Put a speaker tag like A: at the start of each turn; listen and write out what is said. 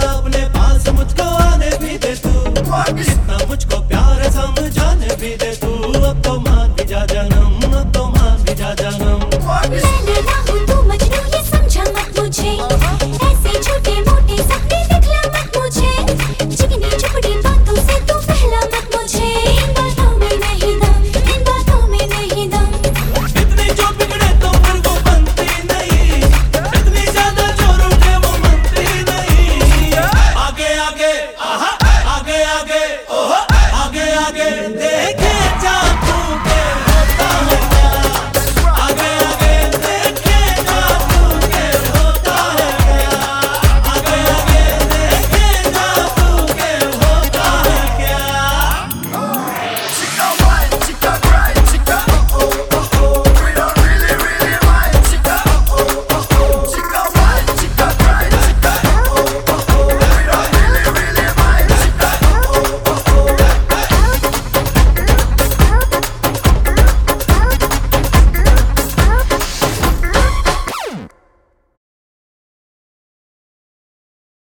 A: ना अपने पास मुझको आने भी दे तू। कितना मुझको प्यार समझाने भी दे तू।